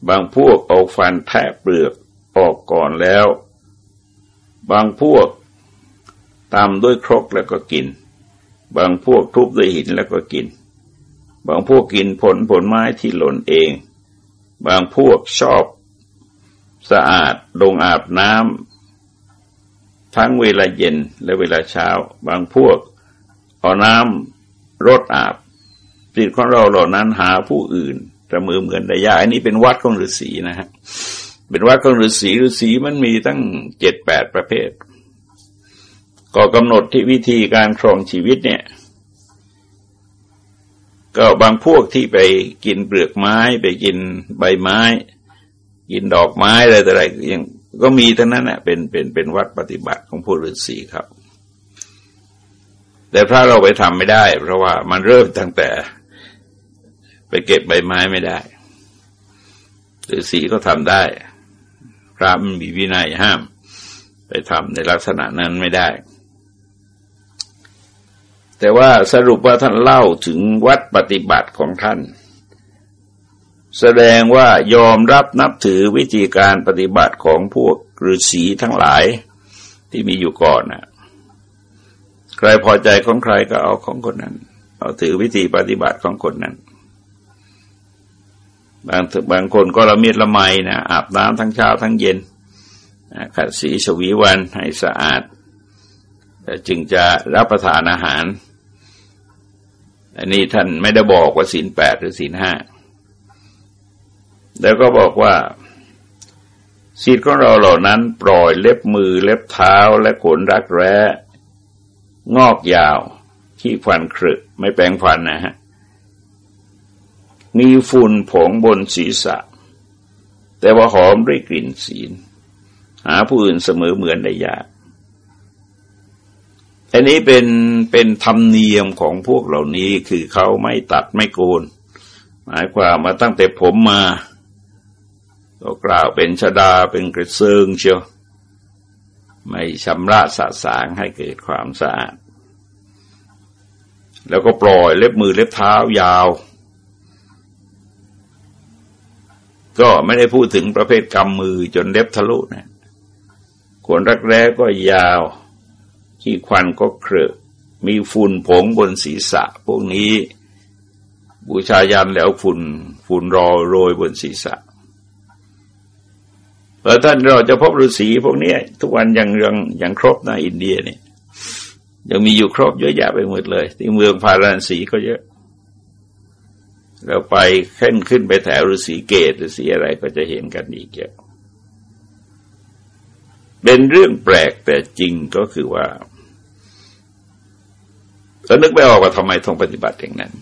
บางพวกเอาฟันแทะเปลือกออกก่อนแล้ว บางพวกตามด้วยครกแล้วก็กิน บางพวกทุบด้วยหินแล้วก็กิน บางพวกกินผลผลไม้ที่หล่นเอง บางพวกชอบสะอาดลงอาบน้ำทั้งเวลาเย็นและเวลาเช้า บางพวกเอาน้ำรดอาบจิตของเราเหล่านั้นหาผู้อื่น จะมือเหมือนได้ยากอันนี้เป็นวัดของฤาษีนะฮะเป็นวัดของฤาษีฤาษีมันมีตั้งเจ็ดแปดประเภท ก็กำหนดที่วิธีการครองชีวิตเนี่ย ก็บางพวกที่ไปกินเปลือกไม้ไปกินใบไม้ กินดอกไม้อะไรต่ออะไรยังก็มีทั้งนั้นแหละเป็นเป็นเป็นวัดปฏิบัติของผู้ฤาษีครับ แต่พระเราไปทำไม่ได้ เพราะว่ามันเริ่มตั้งแต่ ไปเก็บใบไม้ไม่ได้ฤาษีก็ทำได้ พระมันมีวินัยห้าม ไปทำในลักษณะนั้นไม่ได้ แต่ว่าสรุปว่าท่านเล่าถึงวัดปฏิบัติของท่าน แสดงว่ายอมรับนับถือวิธีการปฏิบัติของพวกฤาษีทั้งหลายที่มีอยู่ก่อนนะใครพอใจของใครก็เอาของคนนั้น เอาถือวิธีปฏิบัติของคนนั้น บางบางคนก็ละเมียดละไมนะอาบน้ำทั้งเช้าทั้งเย็นขัดสีสวีวันให้สะอาด จึงจะรับประทานอาหาร อันนี้ท่านไม่ได้บอกว่าศีลแปดหรือศีลห้าแล้วก็บอกว่าศีลของเราเหล่านั้นปล่อยเล็บมือเล็บเท้าและขนรักแร้ งอกยาวที่ฟันครึไม่แปลงฟันนะฮะ มีฝุ่นผงบนศีรษะ แต่ว่าหอมด้วยกลิ่นศีล หาผู้อื่นเสมอเหมือนได้ยากอันนี้เป็นเป็นธรรมเนียมของพวกเหล่านี้คือเขาไม่ตัดไม่โกน หมายความมาตั้งแต่ผมมาก็กล่าวเป็นชดาเป็นกระเซิงเชียวไม่ชำระสะสางให้เกิดความสะอาด แล้วก็ปล่อยเล็บมือเล็บเท้ายาว ก็ไม่ได้พูดถึงประเภทกำมือจนเล็บทะลุนะขนรักแร้ก็ยาวขี้ควันก็เครอะมีฝุ่นผงบนศีรษะ พวกนี้ บูชายันแล้วฝุ่นฝุ่นรอโรยบนศีรษะเออท่านเราจะพบฤาษีพวกนี้ทุกวันยังยังยังครบนะอินเดียเนี่ยยังมีอยู่ครบเยอะแยะไปหมดเลย ที่เมืองพาราณสีก็เยอะ เราไปขึ้นขึ้นไปแถวฤาษีเกตฤาษีอะไรก็จะเห็นกันอีกเยอะเป็นเรื่องแปลกแต่จริงก็คือว่าก็นึกไม่ออกว่าทำไมต้องปฏิบัติอย่างนั้น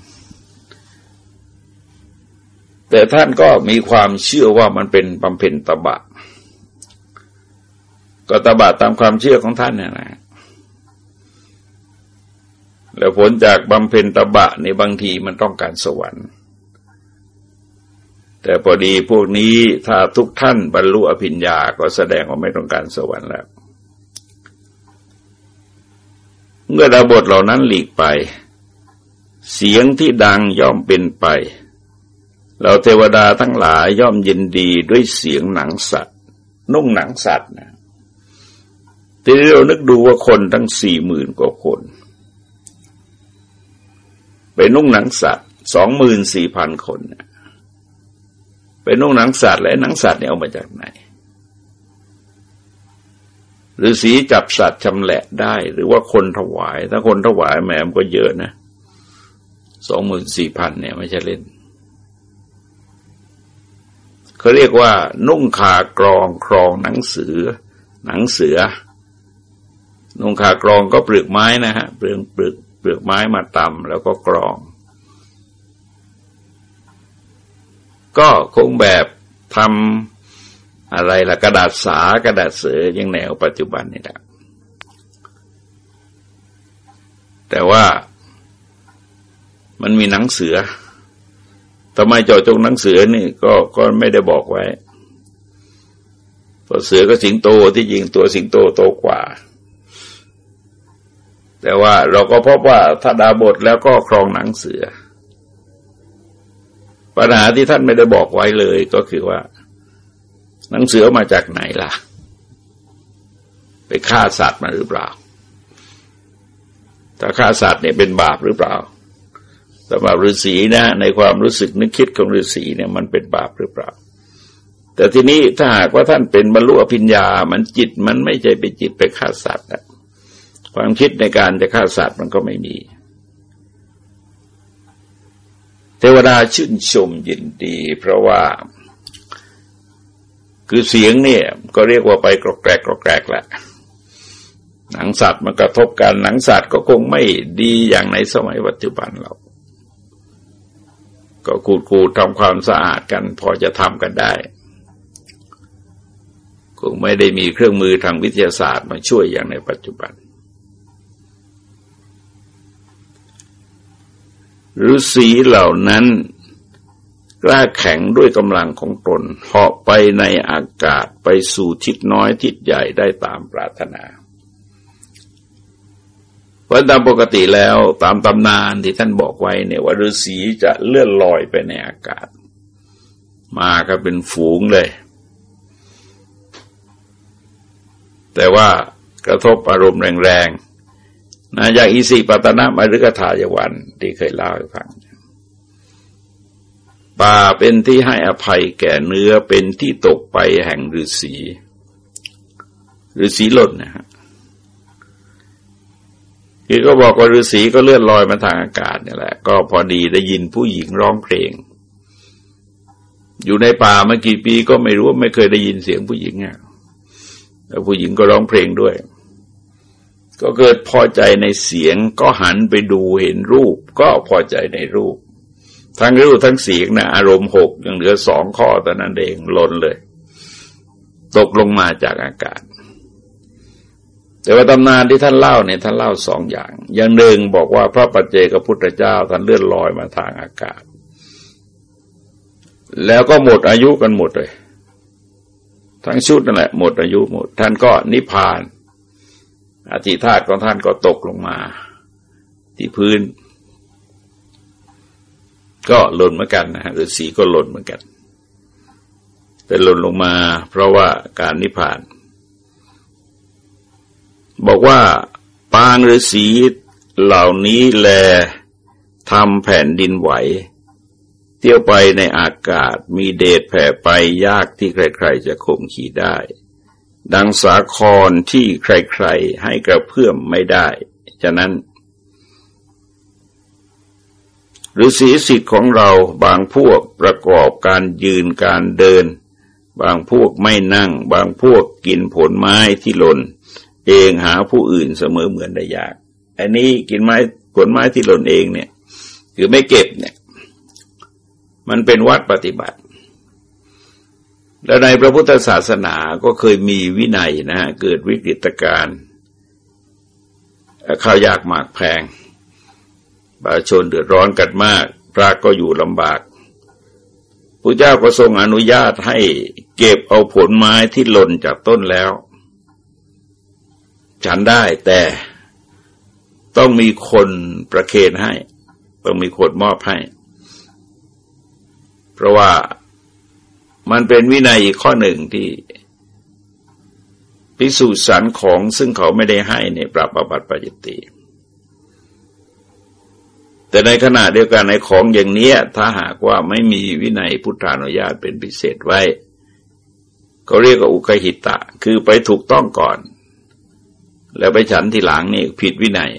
แต่ท่านก็มีความเชื่อว่ามันเป็นบำเพ็ญตบะ ก็ตบะตามความเชื่อของท่านนี่นะแล้วผลจากบำเพ็ญตบะในบางทีมันต้องการสวรรค์ แต่พอดีพวกนี้ถ้าทุกท่านบรรลุอภิญญาก็แสดงว่าไม่ต้องการสวรรค์แล้ว เมื่อดาบทเหล่านั้นหลีกไป เสียงที่ดังย่อมเป็นไป เราเทวดาทั้งหลายย่อมยินดีด้วยเสียงหนังสัตว์ นุ่งหนังสัตว์นะทีนี้เรานึกดูว่าคนทั้งสี่หมื่นกว่าคน ไปนุ่งหนังสัตว์สองหมื่นสี่พันคน ไปนุ่งหนังสัตว์และหนังสัตว์เนี่ยเอามาจากไหนหรือสีจับสัตว์ชำแหละได้ หรือว่าคนถวาย ถ้าคนถวายแหมมก็เยอะนะสองหมื่นสี่พันเนี่ยไม่ใช่เล่นเขาเรียกว่า นุ่งขากรองครองหนังสือ หนังเสือ นุ่งขากรองก็เปลือกไม้นะฮะเปลือกเปลือกเปลือกไม้มาตำแล้วก็กรอง ก็คงแบบทำอะไรล่ะกระดาษสากระดาษเสือยังแนวปัจจุบันนี่แหละแต่ว่ามันมีหนังเสือทำไมเจาะจงหนังเสือนี่ก็ก็ไม่ได้บอกไว้ตัวเสือก็สิงโตที่จริงตัวสิงโตโตกว่า แต่ว่าเราก็พบว่าถ้าดาบทแล้วก็ครองหนังเสือ ปัญหาที่ท่านไม่ได้บอกไว้เลยก็คือว่า หนังเสือมาจากไหนล่ะ ไปฆ่าสัตว์มาหรือเปล่าถ้าฆ่าสัตว์เนี่ยเป็นบาปหรือเปล่าสำหรับฤาษีนะ ในความรู้สึกนึกคิดของฤาษีเนี่ยมันเป็นบาปหรือเปล่า แต่ทีนี้ถ้าหากว่าท่านเป็นบรรลุอภิญญา มันจิตมันไม่ใช่ไปจิตไปฆ่าสัตว์นะความคิดในการจะฆ่าสัตว์มันก็ไม่มี เทวดาชื่นชมยินดี เพราะว่า คือเสียงเนี่ย ก็เรียกว่าไปกรอกแกรกกรอกแกรกแหละหนังสัตว์มันกระทบกันหนังสัตว์ก็คงไม่ดีอย่างในสมัยปัจจุบันเราก็ขูดขูดทำความสะอาดกัน พอจะทำกันได้คงไม่ได้มีเครื่องมือทางวิทยาศาสตร์มาช่วยอย่างในปัจจุบัน ฤาษีเหล่านั้นกล้าแข็งด้วยกำลังของตนเหาะไปในอากาศไปสู่ทิศน้อยทิศใหญ่ได้ตามปรารถนาเพราะตามปกติแล้วตามตำนานที่ท่านบอกไว้เนี่ยว่าฤาษีจะเลื่อนลอยไปในอากาศ มาก็เป็นฝูงเลย แต่ว่ากระทบอารมณ์แรง นะอย่างอิสิปตนะมฤกถายวันที่เคยเล่าให้ฟังป่าเป็นที่ให้อภัยแก่เนื้อเป็นที่ตกไปแห่งฤาษีฤาษีหล่นนะฮะคือก็บอกว่าฤาษีก็เลื่อนลอยมาทางอากาศนี่แหละ ก็พอดีได้ยินผู้หญิงร้องเพลง อยู่ในป่ามากี่ปีก็ไม่รู้ไม่เคยได้ยินเสียงผู้หญิงอะแล้วผู้หญิงก็ร้องเพลงด้วย ก็เกิดพอใจในเสียงก็หันไปดูเห็นรูปก็พอใจในรูป ทั้งรูปทั้งเสียงนะอารมณ์หกยังเหลือสองข้อตอนนั้นเองลนเลย ตกลงมาจากอากาศ แต่ว่าตำนานที่ท่านเล่าเนี่ยท่านเล่าสองอย่าง อย่างหนึ่งบอกว่าพระปัจเจกพุทธเจ้าท่านเลื่อนลอยมาทางอากาศ แล้วก็หมดอายุกันหมดเลย ทั้งชุดนั่นแหละหมดอายุหมด ท่านก็นิพพาน อธิธาตของท่านก็ตกลงมา ที่พื้น ก็หล่นเหมือนกันนะฮะฤาษีก็หล่นเหมือนกัน แต่หล่นลงมา เพราะว่าการนิพพาน บอกว่าปางฤาษีเหล่านี้แลทำแผ่นดินไหว เที่ยวไปในอากาศมีเดชแผ่ไปยากที่ใครๆจะข่มขี่ได้ ดังสาครที่ใครๆให้กระเพื่อมไม่ได้ ฉะนั้นฤาษีสิทธิ์ของเราบางพวกประกอบการยืนการเดิน บางพวกไม่นั่ง บางพวกกินผลไม้ที่หล่น เองหาผู้อื่นเสมอเหมือนได้ยาก อันนี้กินไม้ผลไม้ที่หล่นเองเนี่ย คือไม่เก็บเนี่ย มันเป็นวัดปฏิบัติ แล้วในพระพุทธศาสนาก็เคยมีวินัยนะฮะเกิดวิกฤตการณ์ข้าวยากหมากแพงประชาชนเดือดร้อนกันมาก พระก็อยู่ลำบากพระเจ้าก็ทรงอนุญาตให้เก็บเอาผลไม้ที่หล่นจากต้นแล้ว ฉันได้แต่ต้องมีคนประเคนให้ ต้องมีคนมอบให้ เพราะว่า มันเป็นวินัยอีกข้อหนึ่งที่พิสูจน์สรรของซึ่งเขาไม่ได้ให้ในปรับปบัติปจิตติแต่ในขณะเดียวกันในของอย่างนี้ถ้าหากว่าไม่มีวินัยพุทธานุญาตเป็นพิเศษไว้เขาเรียกว่าอุกหิตะ คือไปถูกต้องก่อน แล้วไปฉันทีหลังนี่ผิดวินัย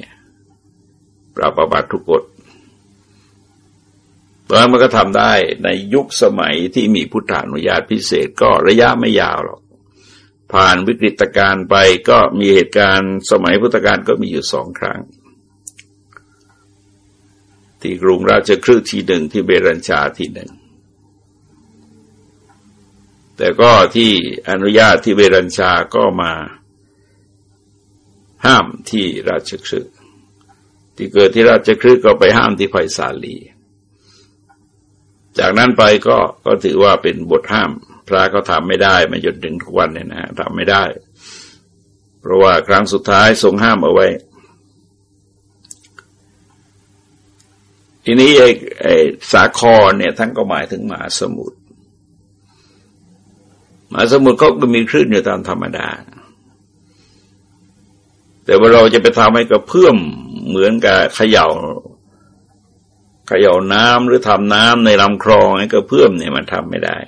ปราบประบาททุกกฎ ตอนนั้นมันก็ทำได้ในยุคสมัยที่มีพุทธานุญาตพิเศษก็ระยะไม่ยาวหรอก ผ่านวิกฤตการณ์ไปก็มีเหตุการณ์สมัยพุทธกาลก็มีอยู่สองครั้ง ที่กรุงราชคฤห์ที่หนึ่งที่เบรัญชาที่หนึ่งแต่ก็ที่อนุญาตที่เบรัญชาก็มาห้ามที่ราชคฤห์ที่เกิดที่ราชคฤห์ก็ไปห้ามที่ไผ่สาลี จากนั้นไปก็ก็ถือว่าเป็นบทห้าม พระก็ทำไม่ได้มาจนถึงทุกวันเนี่ยนะทำไม่ได้ เพราะว่าครั้งสุดท้ายทรงห้ามเอาไว้ ทีนี้ไอ้ไอ้สาครเนี่ยท่านก็หมายถึงมหาสมุทรมหาสมุทรก็มีคลื่นอยู่ตามธรรมดา แต่ว่าเราจะไปทำให้กระเพื่อมเหมือนกับเขย่า เขย่าน้ำหรือทำน้ำในลำคลองให้กระเพื่อมเนี่ยมันทำไม่ได้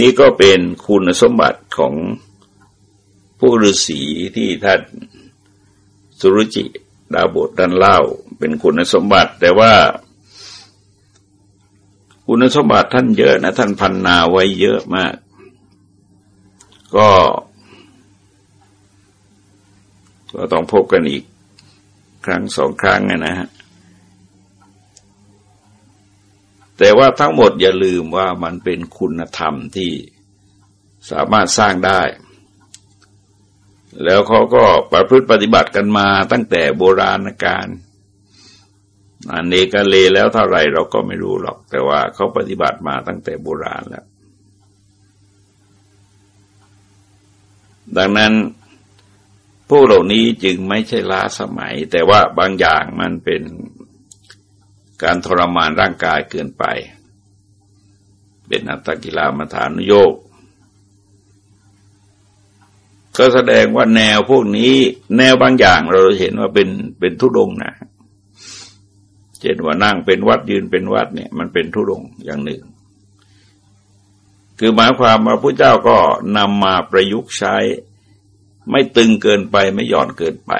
นี่ก็เป็นคุณสมบัติของผู้ฤาษีที่ท่านสุรุจิดาบทดันเล่าเป็นคุณสมบัติ แต่ว่า คุณสมบัติท่านเยอะนะ ท่านพันนาไว้เยอะมาก ก็ ก็ต้องพบกันอีกครั้งสองครั้งนะฮะแต่ว่าทั้งหมดอย่าลืมว่ามันเป็นคุณธรรมที่สามารถสร้างได้ แล้วเขาก็ประพฤติปฏิบัติกันมาตั้งแต่โบราณกาลอันเนกเลแล้วเท่าไหร่เราก็ไม่รู้หรอก แต่ว่าเขาปฏิบัติมาตั้งแต่โบราณแล้ว ดังนั้น ผู้เหล่านี้จึงไม่ใช่ล้าสมัย แต่ว่าบางอย่างมันเป็นการทรมานร่างกายเกินไป เป็นอัตตกิลามาฐานุโยกก็แสดงว่าแนวพวกนี้ แนวบางอย่างเราเห็นว่าเป็นเป็นทุดงนะเช่นว่านั่งเป็นวัดยืนเป็นวัดเนี่ย มันเป็นทุดงอย่างหนึ่ง คือหมายความว่าพระเจ้าก็นำมาประยุกต์ใช้ ไม่ตึงเกินไปไม่หย่อนเกินไป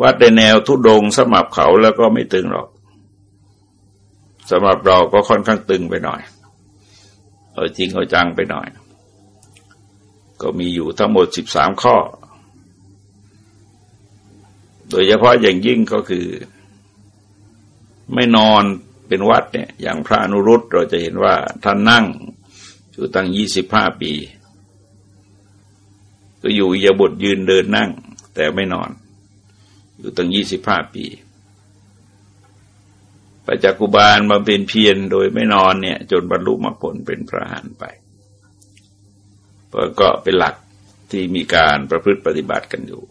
วัดในแนวทุดงสมับเขาแล้วก็ไม่ตึงหรอกสำหรับเราก็ค่อนข้างตึงไปหน่อยเอาจริงเอาจังไปหน่อย ก็มีอยู่ทั้งหมดสิบสามข้อ โดยเฉพาะอย่างยิ่งก็คือ ไม่นอนเป็นวัดเนี่ย อย่างพระอนุรุตเราจะเห็นว่าท่านนั่งอยู่ตั้งยี่สิบห้าปี ก็อยู่อยาบทยืนเดินนั่ง แต่ไม่นอน อยู่ตั้งยี่สิบห้าปีปัจจกุบาลมาเป็นเพียรโดยไม่นอนเนี่ย จนบรรลุมรรคผลเป็นพระหันไปก็เป็นหลักที่มีการประพฤติปฏิบัติกันอยู่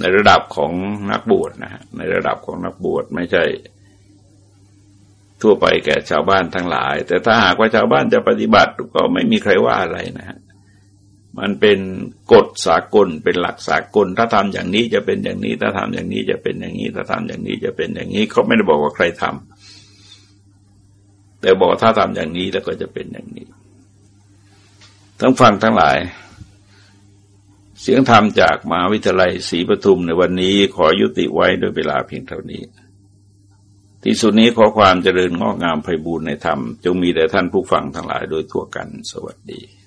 ในระดับของนักบวชนะฮะในระดับของนักบวชไม่ใช่ ทั่วไปแก่ชาวบ้านทั้งหลาย แต่ถ้าหากว่าชาวบ้านจะปฏิบัติก็ไม่มีใครว่าอะไรนะฮะ มันเป็นกฎสากลเป็นหลักสากล ถ้าทำอย่างนี้จะเป็นอย่างนี้ ถ้าทำอย่างนี้จะเป็นอย่างนี้ ถ้าทำอย่างนี้จะเป็นอย่างนี้เขาไม่ได้บอกว่าใครทำแต่บอกถ้าทำอย่างนี้แล้วก็จะเป็นอย่างนี้ทั้งฟังทั้งหลาย เสียงธรรมจากมหาวิทยาลัยศรีปทุมในวันนี้ขอยุติไว้ด้วยเวลาเพียงเท่านี้ ที่สุดนี้ขอความเจริญงอกงามไพบูรณ์ในธรรม จงมีแด่ท่านผู้ฟังทั้งหลายโดยทั่วกันสวัสดี